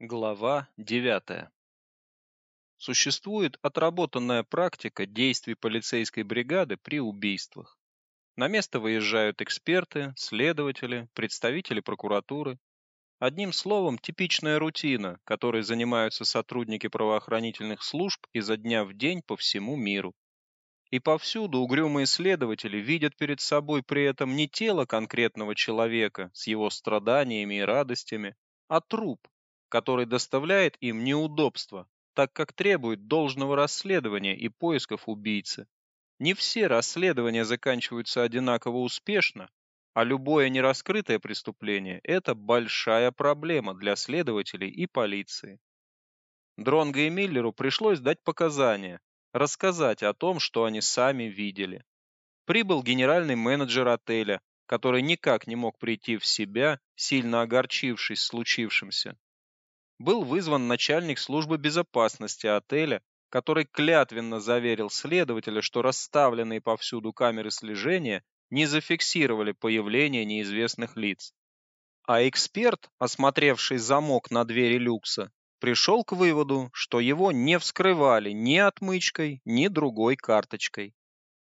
Глава 9. Существует отработанная практика действий полицейской бригады при убийствах. На место выезжают эксперты, следователи, представители прокуратуры. Одним словом, типичная рутина, которой занимаются сотрудники правоохранительных служб изо дня в день по всему миру. И повсюду угрюмые следователи видят перед собой при этом не тело конкретного человека с его страданиями и радостями, а труп, который доставляет им неудобства, так как требует должного расследования и поисков убийцы. Не все расследования заканчиваются одинаково успешно, а любое нераскрытое преступление это большая проблема для следователей и полиции. Дронго и Миллеру пришлось дать показания, рассказать о том, что они сами видели. Прибыл генеральный менеджер отеля, который никак не мог прийти в себя, сильно огорчившись случившимся. Был вызван начальник службы безопасности отеля, который клятвенно заверил следователя, что расставленные повсюду камеры слежения не зафиксировали появление неизвестных лиц. А эксперт, осмотревший замок на двери люкса, пришел к выводу, что его не вскрывали ни отмычкой, ни другой карточкой.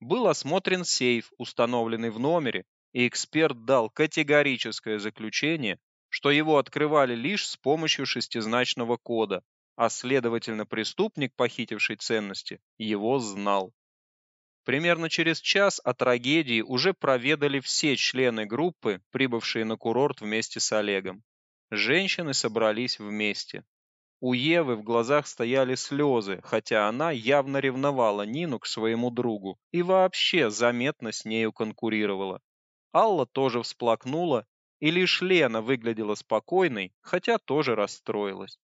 Был осмотрен сейф, установленный в номере, и эксперт дал категорическое заключение, что его открывали лишь с помощью шестизначного кода, а следовательно преступник, похитивший ценности, его знал. Примерно через час о трагедии уже проведали все члены группы, прибывшие на курорт вместе с Олегом. Женщины собрались вместе. У Евы в глазах стояли слезы, хотя она явно ревновала Нину к своему другу и вообще заметно с нею конкурировала. Алла тоже всплакнула, и лишь Лена выглядела спокойной, хотя тоже расстроилась.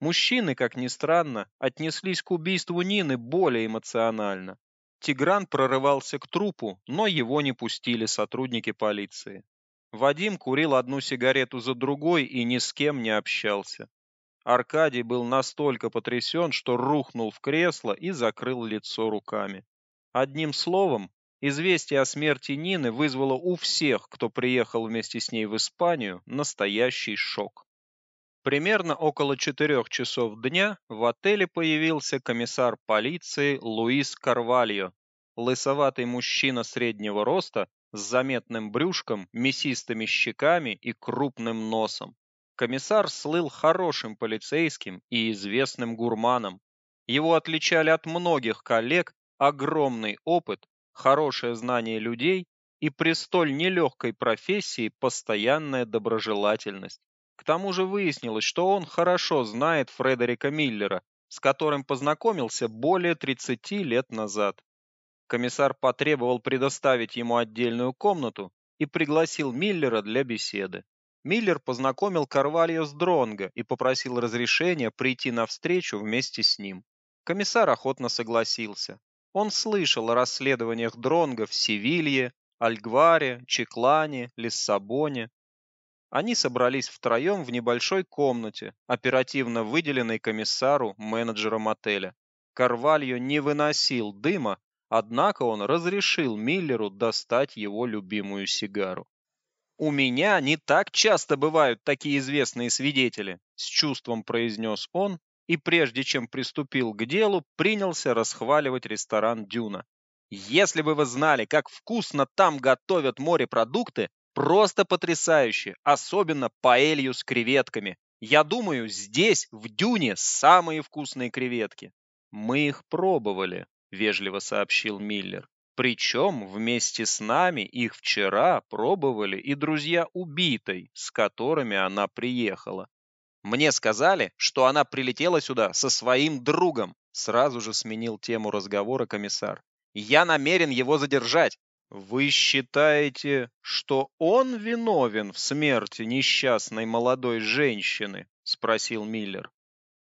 Мужчины, как ни странно, отнеслись к убийству Нины более эмоционально. Тигран прорывался к трупу, но его не пустили сотрудники полиции. Вадим курил одну сигарету за другой и ни с кем не общался. Аркадий был настолько потрясен, что рухнул в кресло и закрыл лицо руками. Одним словом, известие о смерти Нины вызвало у всех, кто приехал вместе с ней в Испанию, настоящий шок. Примерно около четырех часов дня в отеле появился комиссар полиции Луис Карвальо, лысоватый мужчина среднего роста с заметным брюшком, мясистыми щеками и крупным носом. Комиссар слыл хорошим полицейским и известным гурманом. Его отличали от многих коллег огромный опыт, хорошее знание людей и при столь нелегкой профессии постоянная доброжелательность. К тому же выяснилось, что он хорошо знает Фредерика Миллера, с которым познакомился более 30 лет назад. Комиссар потребовал предоставить ему отдельную комнату и пригласил Миллера для беседы. Миллер познакомил Карвальо с Дронго и попросил разрешения прийти на встречу вместе с ним. Комиссар охотно согласился. Он слышал о расследованиях Дронго в Севилье, Альгваре, Чеклане, Лиссабоне. Они собрались втроем в небольшой комнате, оперативно выделенной комиссару менеджером отеля. Карвальо не выносил дыма, однако он разрешил Миллеру достать его любимую сигару. У меня не так часто бывают такие известные свидетели, с чувством произнес он и прежде чем приступил к делу, принялся расхваливать ресторан Дюна. Если бы вы знали, как вкусно там готовят морепродукты, просто потрясающе, особенно паэлью с креветками. Я думаю, здесь в Дюне самые вкусные креветки. Мы их пробовали, вежливо сообщил Миллер. Причем вместе с нами их вчера пробовали и друзья убитой, с которыми она приехала. Мне сказали, что она прилетела сюда со своим другом, сразу же сменил тему разговора комиссар. Я намерен его задержать. Вы считаете, что он виновен в смерти несчастной молодой женщины? спросил Миллер.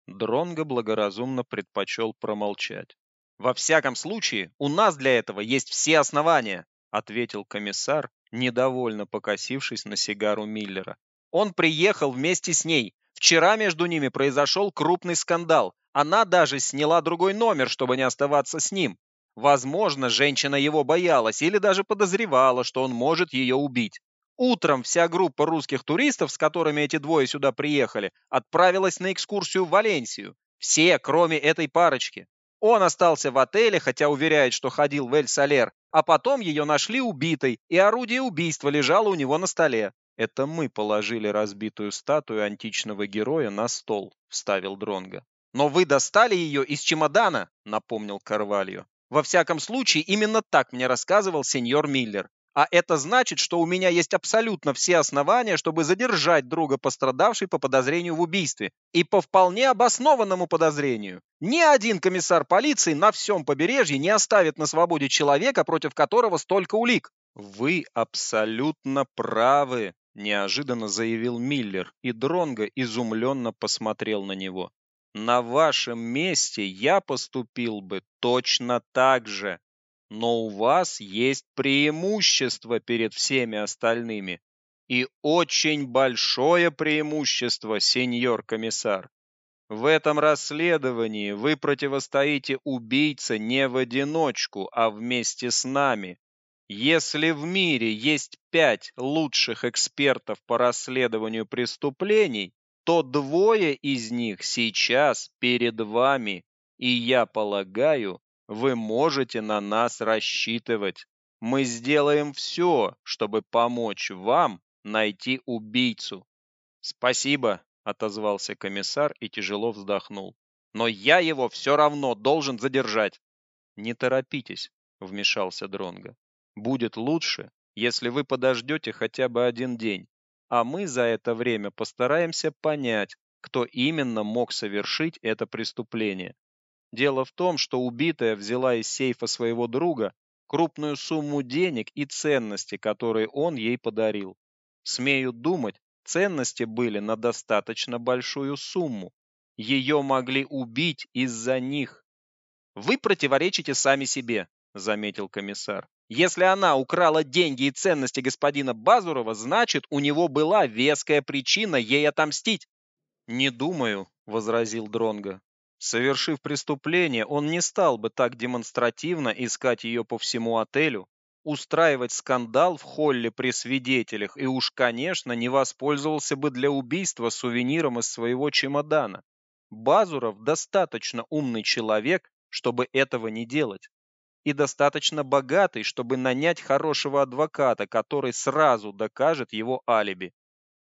Дронго благоразумно предпочел промолчать. Во всяком случае, у нас для этого есть все основания, ответил комиссар, недовольно покосившись на сигару Миллера. Он приехал вместе с ней. Вчера между ними произошел крупный скандал. Она даже сняла другой номер, чтобы не оставаться с ним. Возможно, женщина его боялась или даже подозревала, что он может ее убить. Утром вся группа русских туристов, с которыми эти двое сюда приехали, отправилась на экскурсию в Валенсию. Все, кроме этой парочки. Он остался в отеле, хотя уверяет, что ходил в Эль-Салер, а потом ее нашли убитой, и орудие убийства лежало у него на столе. Это мы положили разбитую статую античного героя на стол, вставил Дронга. Но вы достали ее из чемодана, напомнил Карвальо. Во всяком случае, именно так мне рассказывал сеньор Миллер. А это значит, что у меня есть абсолютно все основания, чтобы задержать друга пострадавшей по подозрению в убийстве. И по вполне обоснованному подозрению. Ни один комиссар полиции на всем побережье не оставит на свободе человека, против которого столько улик. Вы абсолютно правы, неожиданно заявил Миллер, и Дронго изумленно посмотрел на него. На вашем месте я поступил бы точно так же но у вас есть преимущество перед всеми остальными. И очень большое преимущество, сеньор комиссар. В этом расследовании вы противостоите убийце не в одиночку, а вместе с нами. Если в мире есть пять лучших экспертов по расследованию преступлений, то двое из них сейчас перед вами, и я полагаю, вы можете на нас рассчитывать. Мы сделаем все, чтобы помочь вам найти убийцу. Спасибо, отозвался комиссар и тяжело вздохнул. Но я его все равно должен задержать. Не торопитесь, вмешался Дронга. Будет лучше, если вы подождете хотя бы один день, а мы за это время постараемся понять, кто именно мог совершить это преступление. Дело в том, что убитая взяла из сейфа своего друга крупную сумму денег и ценности, которые он ей подарил. Смею думать, ценности были на достаточно большую сумму. Ее могли убить из-за них. Вы противоречите сами себе, заметил комиссар. Если она украла деньги и ценности господина Базурова, значит, у него была веская причина ей отомстить. Не думаю, возразил Дронга. Совершив преступление, он не стал бы так демонстративно искать ее по всему отелю, устраивать скандал в холле при свидетелях и уж, конечно, не воспользовался бы для убийства сувениром из своего чемодана. Базуров достаточно умный человек, чтобы этого не делать. И достаточно богатый, чтобы нанять хорошего адвоката, который сразу докажет его алиби.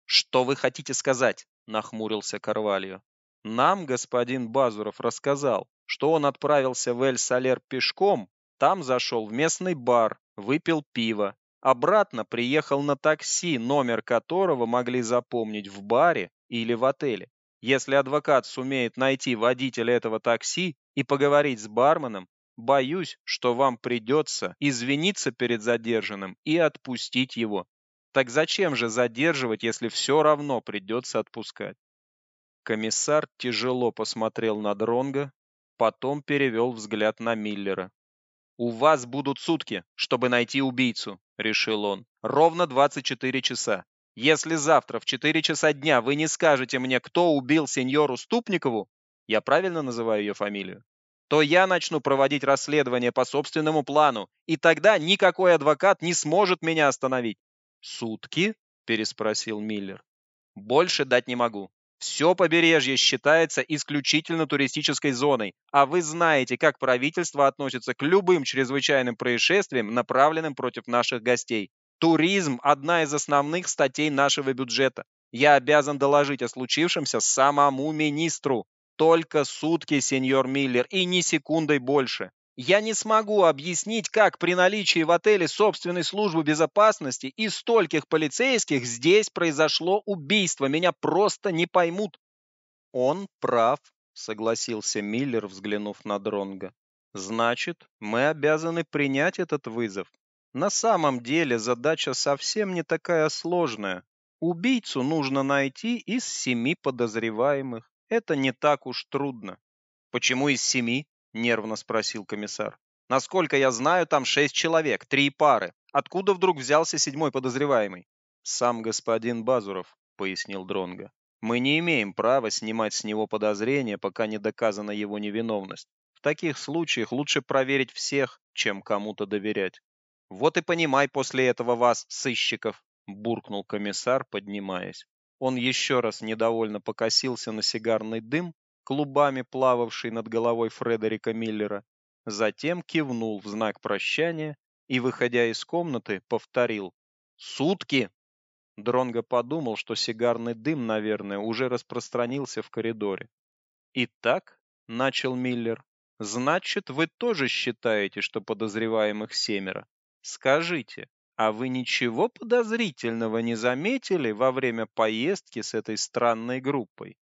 «Что вы хотите сказать?» – нахмурился Карвальо. Нам господин Базуров рассказал, что он отправился в Эль-Салер пешком, там зашел в местный бар, выпил пиво, обратно приехал на такси, номер которого могли запомнить в баре или в отеле. Если адвокат сумеет найти водителя этого такси и поговорить с барменом, боюсь, что вам придется извиниться перед задержанным и отпустить его. Так зачем же задерживать, если все равно придется отпускать? Комиссар тяжело посмотрел на Дронга, потом перевел взгляд на Миллера. У вас будут сутки, чтобы найти убийцу, решил он. Ровно 24 часа. Если завтра в 4 часа дня вы не скажете мне, кто убил сеньору Ступникову, я правильно называю ее фамилию, то я начну проводить расследование по собственному плану, и тогда никакой адвокат не сможет меня остановить. Сутки? переспросил Миллер. Больше дать не могу. Все побережье считается исключительно туристической зоной, а вы знаете, как правительство относится к любым чрезвычайным происшествиям, направленным против наших гостей. Туризм – одна из основных статей нашего бюджета. Я обязан доложить о случившемся самому министру. Только сутки, сеньор Миллер, и ни секундой больше. Я не смогу объяснить, как при наличии в отеле собственной службы безопасности и стольких полицейских здесь произошло убийство. Меня просто не поймут. Он прав, согласился Миллер, взглянув на Дронга. Значит, мы обязаны принять этот вызов. На самом деле задача совсем не такая сложная. Убийцу нужно найти из семи подозреваемых. Это не так уж трудно. Почему из семи? нервно спросил комиссар. Насколько я знаю, там шесть человек, три пары. Откуда вдруг взялся седьмой подозреваемый? Сам господин Базуров, пояснил Дронга. Мы не имеем права снимать с него подозрения, пока не доказана его невиновность. В таких случаях лучше проверить всех, чем кому-то доверять. Вот и понимай после этого вас, сыщиков, буркнул комиссар, поднимаясь. Он еще раз недовольно покосился на сигарный дым, клубами плававший над головой Фредерика Миллера, затем кивнул в знак прощания и, выходя из комнаты, повторил «Сутки!». Дронго подумал, что сигарный дым, наверное, уже распространился в коридоре. «Итак», — начал Миллер, — «значит, вы тоже считаете, что подозреваемых семеро? Скажите, а вы ничего подозрительного не заметили во время поездки с этой странной группой?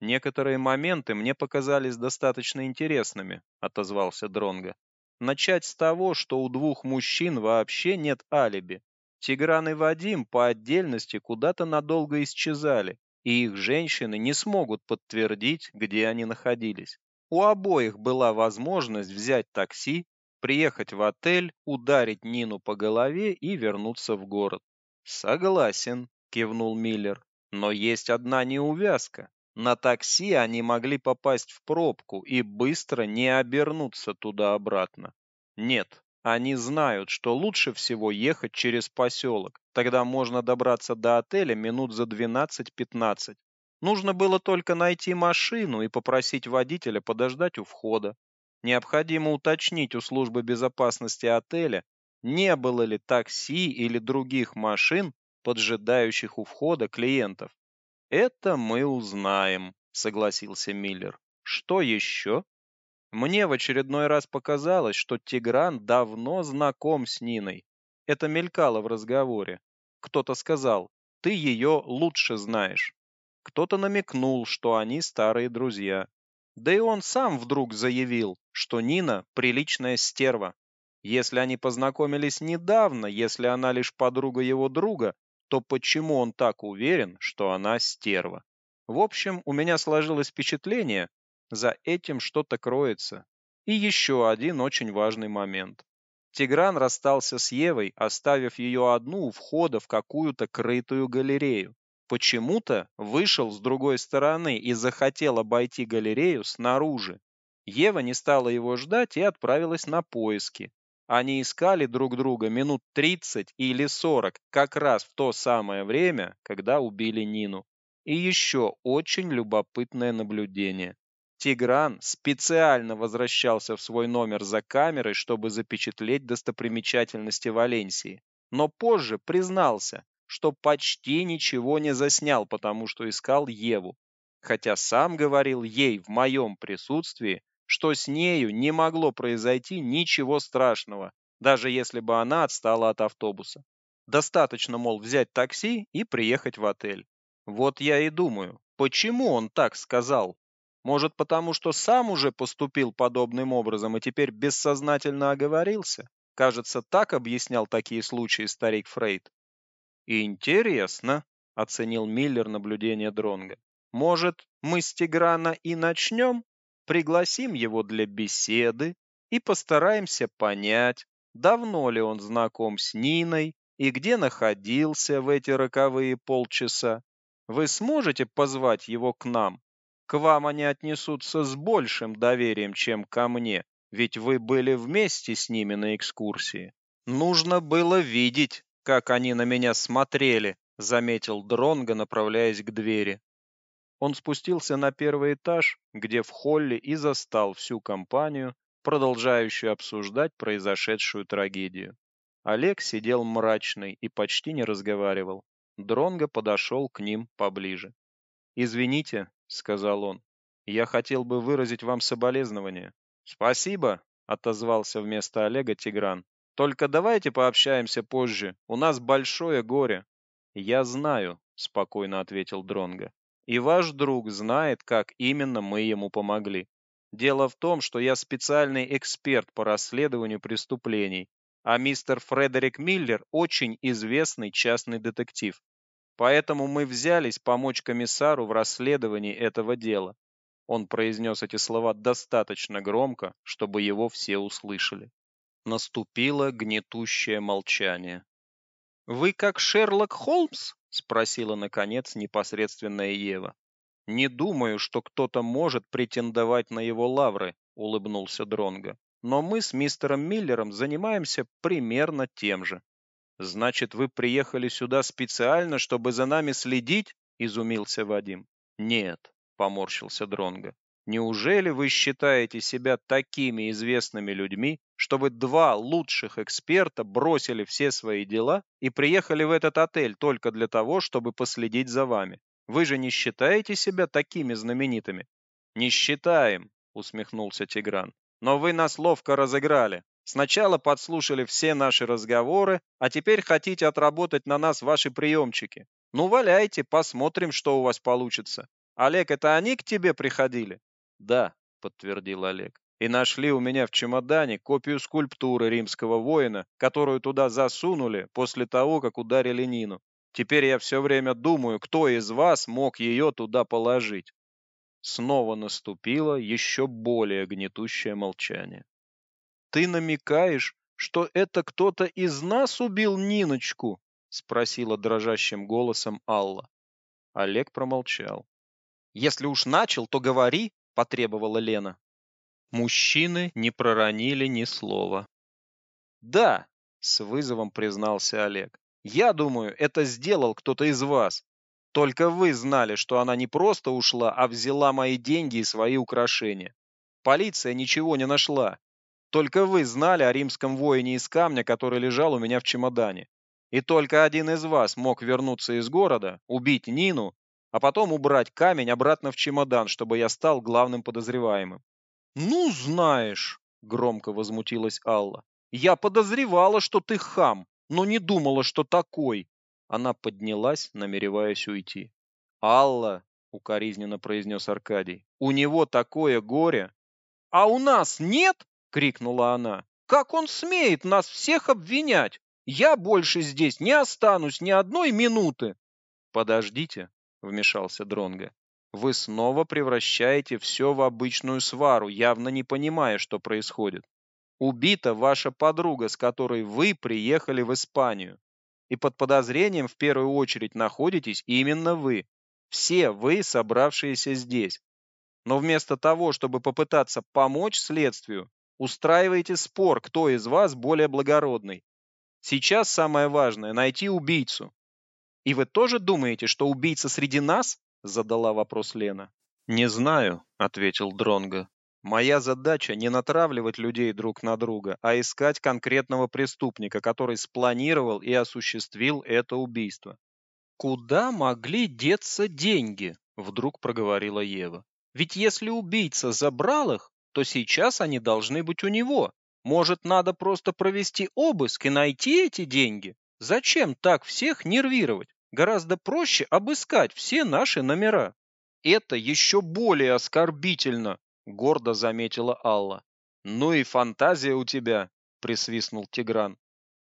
Некоторые моменты мне показались достаточно интересными, отозвался Дронга. Начать с того, что у двух мужчин вообще нет алиби. Тигран и Вадим по отдельности куда-то надолго исчезали, и их женщины не смогут подтвердить, где они находились. У обоих была возможность взять такси приехать в отель, ударить Нину по голове и вернуться в город. Согласен, кивнул Миллер. Но есть одна неувязка. На такси они могли попасть в пробку и быстро не обернуться туда-обратно. Нет, они знают, что лучше всего ехать через поселок. Тогда можно добраться до отеля минут за 12-15. Нужно было только найти машину и попросить водителя подождать у входа. Необходимо уточнить у службы безопасности отеля, не было ли такси или других машин, поджидающих у входа клиентов. Это мы узнаем, согласился Миллер. Что еще? Мне в очередной раз показалось, что Тигран давно знаком с Ниной. Это мелькало в разговоре. Кто-то сказал: "Ты ее лучше знаешь". Кто-то намекнул, что они старые друзья. Да и он сам вдруг заявил, что Нина приличная стерва. Если они познакомились недавно, если она лишь подруга его друга, то почему он так уверен, что она стерва? В общем, у меня сложилось впечатление, за этим что-то кроется. И еще один очень важный момент. Тигран расстался с Евой, оставив ее одну у входа в какую-то крытую галерею почему-то вышел с другой стороны и захотел обойти галерею снаружи. Ева не стала его ждать и отправилась на поиски. Они искали друг друга минут 30 или 40, как раз в то самое время, когда убили Нину. И еще очень любопытное наблюдение. Тигран специально возвращался в свой номер за камерой, чтобы запечатлеть достопримечательности Валенсии. Но позже признался, что почти ничего не заснял, потому что искал Еву, хотя сам говорил ей в моем присутствии, что с нею не могло произойти ничего страшного, даже если бы она отстала от автобуса. Достаточно, мол, взять такси и приехать в отель. Вот я и думаю, почему он так сказал? Может, потому что сам уже поступил подобным образом и теперь бессознательно оговорился? Кажется, так объяснял такие случаи старик Фрейд. Интересно, оценил Миллер наблюдение Дронга. Может, мы с Тиграна и начнем? Пригласим его для беседы и постараемся понять, давно ли он знаком с Ниной и где находился в эти роковые полчаса. Вы сможете позвать его к нам? К вам они отнесутся с большим доверием, чем ко мне, ведь вы были вместе с ними на экскурсии. Нужно было видеть, как они на меня смотрели, заметил Дронго, направляясь к двери. Он спустился на первый этаж, где в холле и застал всю компанию, продолжающую обсуждать произошедшую трагедию. Олег сидел мрачный и почти не разговаривал. Дронго подошел к ним поближе. "Извините", сказал он. "Я хотел бы выразить вам соболезнования". "Спасибо", отозвался вместо Олега Тигран. Только давайте пообщаемся позже. У нас большое горе. Я знаю, спокойно ответил Дронга. И ваш друг знает, как именно мы ему помогли. Дело в том, что я специальный эксперт по расследованию преступлений, а мистер Фредерик Миллер очень известный частный детектив. Поэтому мы взялись помочь комиссару в расследовании этого дела. Он произнес эти слова достаточно громко, чтобы его все услышали. Наступило гнетущее молчание. Вы как Шерлок Холмс? спросила наконец непосредственная Ева. Не думаю, что кто-то может претендовать на его лавры, улыбнулся Дронга. Но мы с мистером Миллером занимаемся примерно тем же. Значит, вы приехали сюда специально, чтобы за нами следить? изумился Вадим. Нет, поморщился Дронга. Неужели вы считаете себя такими известными людьми, чтобы два лучших эксперта бросили все свои дела и приехали в этот отель только для того, чтобы последить за вами? Вы же не считаете себя такими знаменитыми? Не считаем, усмехнулся Тигран. Но вы нас ловко разыграли. Сначала подслушали все наши разговоры, а теперь хотите отработать на нас ваши приемчики. Ну, валяйте, посмотрим, что у вас получится. Олег, это они к тебе приходили? Да, подтвердил Олег. И нашли у меня в чемодане копию скульптуры римского воина, которую туда засунули после того, как ударили Нину. Теперь я все время думаю, кто из вас мог ее туда положить. Снова наступило еще более гнетущее молчание. Ты намекаешь, что это кто-то из нас убил Ниночку? спросила дрожащим голосом Алла. Олег промолчал. Если уж начал, то говори, потребовала Лена. Мужчины не проронили ни слова. Да, с вызовом признался Олег. Я думаю, это сделал кто-то из вас. Только вы знали, что она не просто ушла, а взяла мои деньги и свои украшения. Полиция ничего не нашла. Только вы знали о римском воине из камня, который лежал у меня в чемодане. И только один из вас мог вернуться из города, убить Нину а потом убрать камень обратно в чемодан, чтобы я стал главным подозреваемым. Ну, знаешь, громко возмутилась Алла. Я подозревала, что ты хам, но не думала, что такой. Она поднялась, намереваясь уйти. Алла, укоризненно произнес Аркадий. У него такое горе. А у нас нет? крикнула она. Как он смеет нас всех обвинять? Я больше здесь не останусь ни одной минуты. Подождите, вмешался Дронга. Вы снова превращаете все в обычную свару, явно не понимая, что происходит. Убита ваша подруга, с которой вы приехали в Испанию. И под подозрением в первую очередь находитесь именно вы. Все вы, собравшиеся здесь. Но вместо того, чтобы попытаться помочь следствию, устраиваете спор, кто из вас более благородный. Сейчас самое важное найти убийцу. И вы тоже думаете, что убийца среди нас? задала вопрос Лена. Не знаю, ответил Дронга. Моя задача не натравливать людей друг на друга, а искать конкретного преступника, который спланировал и осуществил это убийство. Куда могли деться деньги? вдруг проговорила Ева. Ведь если убийца забрал их, то сейчас они должны быть у него. Может, надо просто провести обыск и найти эти деньги? Зачем так всех нервировать? Гораздо проще обыскать все наши номера. Это еще более оскорбительно, гордо заметила Алла. Ну и фантазия у тебя, присвистнул Тигран.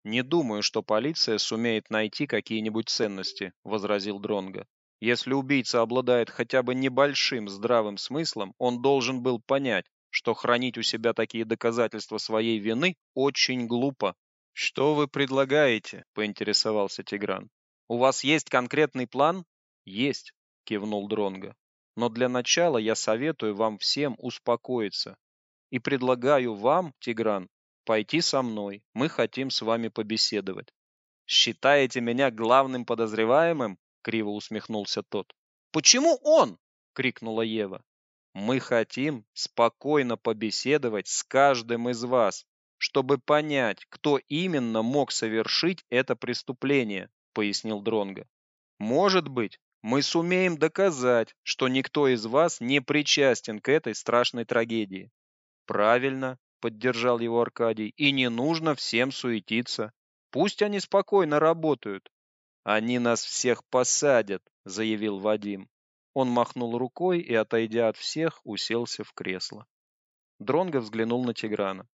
Не думаю, что полиция сумеет найти какие-нибудь ценности, возразил Дронга. Если убийца обладает хотя бы небольшим здравым смыслом, он должен был понять, что хранить у себя такие доказательства своей вины очень глупо. Что вы предлагаете? поинтересовался Тигран. У вас есть конкретный план? Есть, кивнул Дронга. Но для начала я советую вам всем успокоиться и предлагаю вам, Тигран, пойти со мной. Мы хотим с вами побеседовать. Считаете меня главным подозреваемым? криво усмехнулся тот. Почему он? крикнула Ева. Мы хотим спокойно побеседовать с каждым из вас, чтобы понять, кто именно мог совершить это преступление пояснил Дронга. Может быть, мы сумеем доказать, что никто из вас не причастен к этой страшной трагедии. Правильно, поддержал его Аркадий. И не нужно всем суетиться. Пусть они спокойно работают. Они нас всех посадят, заявил Вадим. Он махнул рукой и, отойдя от всех, уселся в кресло. Дронго взглянул на Тиграна.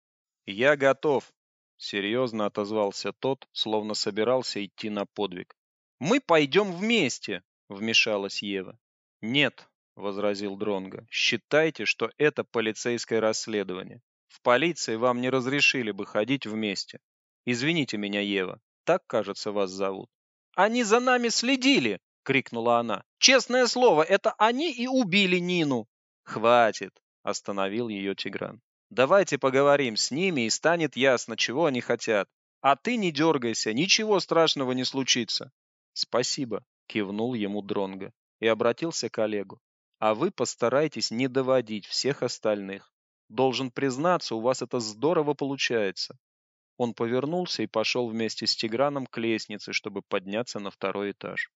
"Я готов", серьезно отозвался тот, словно собирался идти на подвиг. Мы пойдем вместе, вмешалась Ева. Нет, возразил Дронга. Считайте, что это полицейское расследование. В полиции вам не разрешили бы ходить вместе. Извините меня, Ева. Так, кажется, вас зовут. Они за нами следили, крикнула она. Честное слово, это они и убили Нину. Хватит, остановил ее Тигран. Давайте поговорим с ними, и станет ясно, чего они хотят. А ты не дергайся, ничего страшного не случится. Спасибо, кивнул ему Дронго и обратился к Олегу. А вы постарайтесь не доводить всех остальных. Должен признаться, у вас это здорово получается. Он повернулся и пошел вместе с Тиграном к лестнице, чтобы подняться на второй этаж.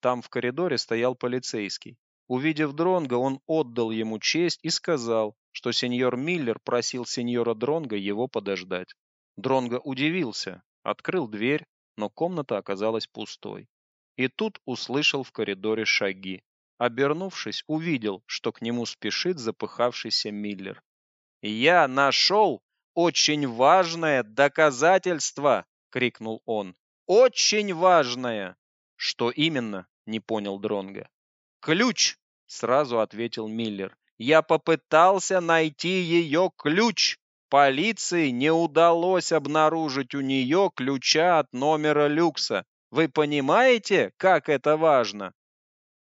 Там в коридоре стоял полицейский. Увидев Дронга, он отдал ему честь и сказал, что сеньор Миллер просил сеньора Дронга его подождать. Дронго удивился, открыл дверь, но комната оказалась пустой. И тут услышал в коридоре шаги. Обернувшись, увидел, что к нему спешит запыхавшийся Миллер. «Я нашел очень важное доказательство!» — крикнул он. «Очень важное!» «Что именно?» — не понял Дронга. «Ключ!» — сразу ответил Миллер. «Я попытался найти ее ключ. Полиции не удалось обнаружить у нее ключа от номера люкса. Вы понимаете, как это важно?»